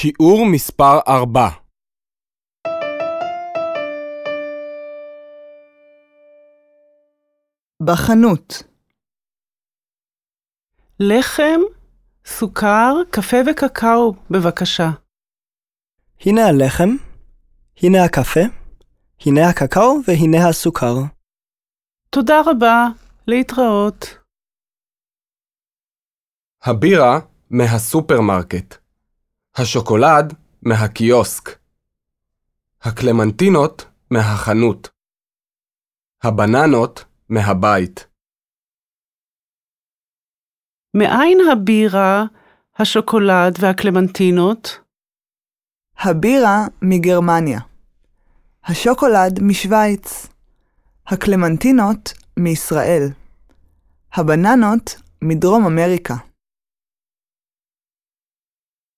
שיעור מספר 4 בחנות, לחם, סוכר, קפה וקקאו, בבקשה. הנה הלחם, הנה הקפה, הנה הקקאו והנה הסוכר. תודה רבה, להתראות. הבירה מהסופרמרקט. השוקולד מהקיוסק. הקלמנטינות מהחנות. הבננות מהבית. מאין הבירה, השוקולד והקלמנטינות? הבירה מגרמניה, השוקולד משוויץ, הקלמנטינות מישראל, הבננות מדרום אמריקה.